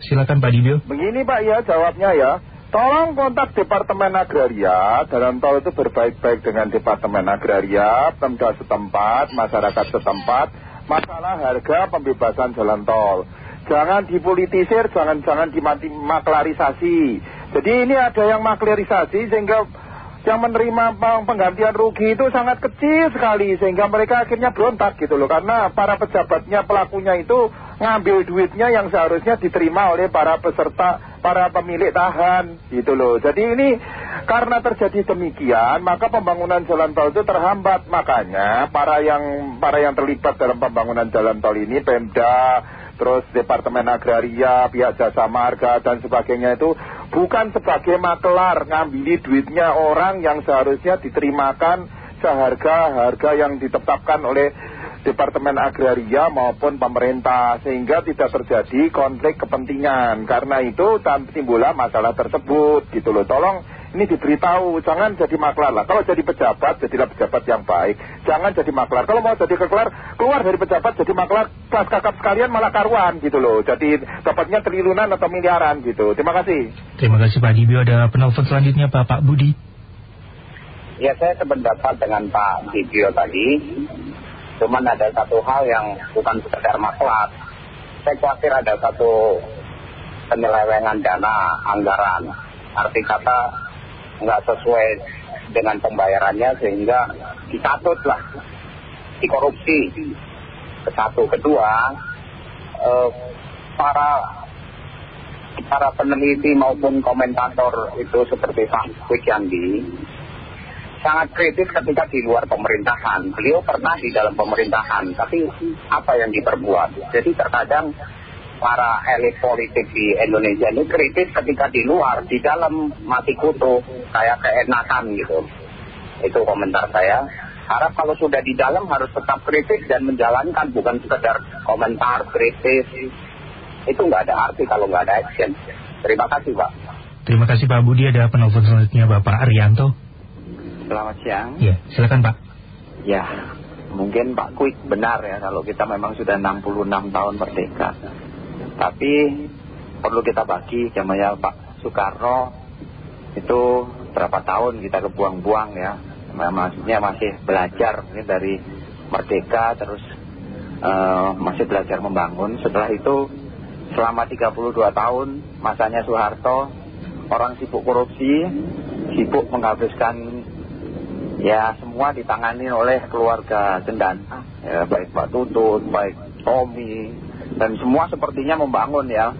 Silakan Pak Dibio. Begini Pak ya jawabnya ya. Tolong kontak Departemen Agraria, dalam tol itu berbaik-baik dengan Departemen Agraria, Pemda setempat, masyarakat setempat, masalah harga pembebasan jalan tol. Jangan dipolitisir, jangan-jangan dimaklarisasi. Jadi ini ada yang maklarisasi sehingga yang menerima penggantian rugi itu sangat kecil sekali sehingga mereka akhirnya berontak gitu loh. Karena para pejabatnya pelakunya itu ngambil duitnya yang seharusnya diterima oleh para peserta para pemilik tahan gitu loh. Jadi ini karena terjadi demikian maka pembangunan jalan tol itu terhambat. Makanya para yang para yang terlibat dalam pembangunan jalan tol ini Pemda terus Departemen Agraria, pihak jasa marga dan sebagainya itu bukan sebagai makelar ngambil duitnya orang yang seharusnya diterimakan seharga harga yang ditetapkan oleh Departemen Agraria maupun pemerintah sehingga tidak terjadi konflik kepentingan. Karena itu timbullah masalah tersebut gitu loh. Tolong ini diberitahu jangan jadi maklar lah. Kalau jadi pejabat jadilah pejabat yang baik. Jangan jadi maklar kalau mau jadi keklar keluar dari pejabat jadi maklar kelas kakap sekalian malah karuan gitu loh. Jadi dapatnya triliunan atau miliaran gitu. Terima kasih. Terima kasih Pak Dibio. Ada penelpon selanjutnya Pak Pak Budi? Ya saya sependapat dengan Pak Dibio tadi. Cuman ada satu hal yang bukan sekedar maklar. Saya khawatir ada satu penyelewengan dana anggaran. Arti kata nggak sesuai dengan pembayarannya sehingga dicatut lah, dikorupsi. Satu, kedua, eh, para para peneliti maupun komentator itu seperti Pak Wikyandi sangat kritis ketika di luar pemerintahan. Beliau pernah di dalam pemerintahan, tapi apa yang diperbuat? Jadi terkadang para elit politik di Indonesia ini kritis ketika di luar, di dalam mati kutu, kayak keenakan gitu. Itu komentar saya. Harap kalau sudah di dalam harus tetap kritis dan menjalankan, bukan sekedar komentar kritis. Itu nggak ada arti kalau nggak ada action. Terima kasih Pak. Terima kasih Pak Budi. Ada penelpon selanjutnya Bapak Arianto. Selamat siang. Ya, silakan Pak. Ya, mungkin Pak Quick benar ya kalau kita memang sudah 66 tahun merdeka. Tapi perlu kita bagi jamanya Pak Soekarno itu berapa tahun kita kebuang-buang ya. Maksudnya masih belajar mungkin dari merdeka terus uh, masih belajar membangun. Setelah itu selama 32 tahun masanya Soeharto orang sibuk korupsi, sibuk menghabiskan ya semua ditangani oleh keluarga Cendana ya, baik Pak Tutut, baik Tommy dan semua sepertinya membangun ya.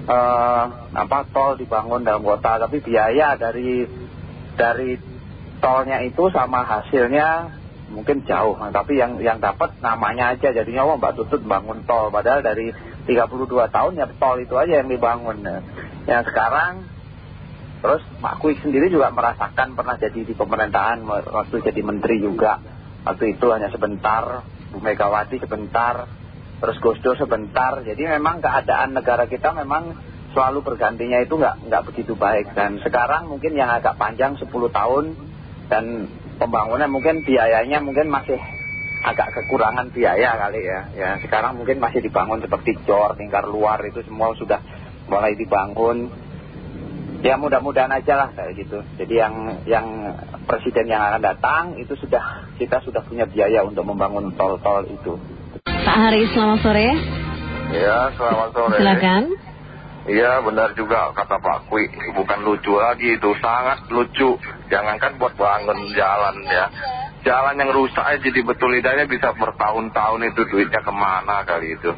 Eh, apa tol dibangun dalam kota. Tapi biaya dari dari tolnya itu sama hasilnya mungkin jauh. Tapi yang yang dapat namanya aja. Jadinya oh Mbak Tutut bangun tol. Padahal dari 32 tahun ya tol itu aja yang dibangun. Yang sekarang Terus Pak Quick sendiri juga merasakan pernah jadi di pemerintahan waktu jadi menteri juga. Waktu itu hanya sebentar, Bu Megawati sebentar, terus Gus Dur sebentar. Jadi memang keadaan negara kita memang selalu bergantinya itu nggak nggak begitu baik. Dan sekarang mungkin yang agak panjang 10 tahun dan pembangunan mungkin biayanya mungkin masih agak kekurangan biaya kali ya. Ya sekarang mungkin masih dibangun seperti jor, tingkar luar itu semua sudah mulai dibangun ya mudah-mudahan aja lah kayak gitu jadi yang yang presiden yang akan datang itu sudah kita sudah punya biaya untuk membangun tol-tol itu Pak Hari selamat sore. Ya selamat sore. Silakan. Iya benar juga kata Pak Kwi Bukan lucu lagi itu Sangat lucu. Jangankan buat bangun jalan ya. Jalan yang rusak aja jadi betul lidahnya bisa bertahun-tahun itu duitnya ke mana kali itu.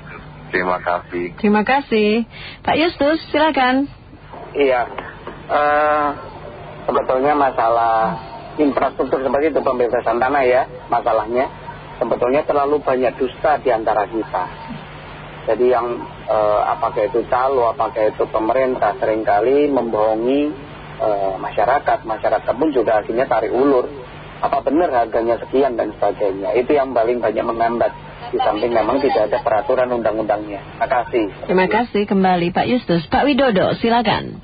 Terima kasih. Terima kasih. Pak Yustus silakan. Iya. Uh, sebetulnya masalah infrastruktur seperti itu pembebasan tanah ya masalahnya sebetulnya terlalu banyak dusta di antara kita. Jadi yang uh, apakah itu calo apakah itu pemerintah sering kali membohongi uh, masyarakat. Masyarakat pun juga akhirnya tarik ulur. Apa benar harganya sekian dan sebagainya? Itu yang paling banyak menghambat. Di samping memang tidak ada peraturan undang-undangnya. Terima kasih. Terima kasih kembali Pak Yustus Pak Widodo silakan.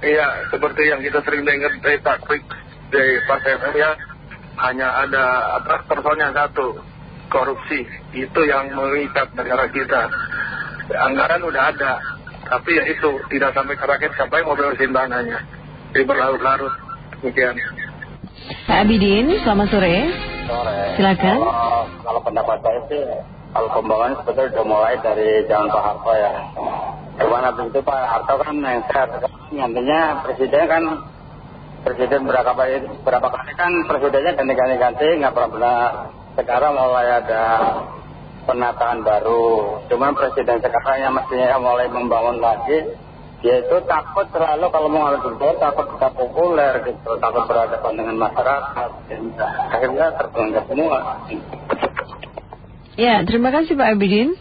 Iya, seperti yang kita sering dengar dari Pak Krik dari Pak FM ya, hanya ada apa personnya satu, korupsi. Itu yang mengikat negara kita. Anggaran udah ada, tapi ya itu tidak sampai ke rakyat sampai mau beresin tanahnya jadi berlarut-larut demikian Pak Abidin, selamat sore. Sore. Silakan. Kalau, kalau pendapat saya sih, kalau pembangunan sebetulnya sudah mulai dari zaman Pak Harto ya. Cuman habis itu Pak Harto kan lengser. Nantinya presiden kan, presiden berapa kali, berapa kali kan presidennya ganti-ganti-ganti, nggak pernah benar. Sekarang mulai ada penataan baru. Cuman presiden sekarang yang mestinya mulai membangun lagi, dia itu takut terlalu kalau mau ngambil duit takut kita populer gitu takut berhadapan dengan masyarakat akhirnya terpengaruh semua Ya, terima kasih Pak Abidin.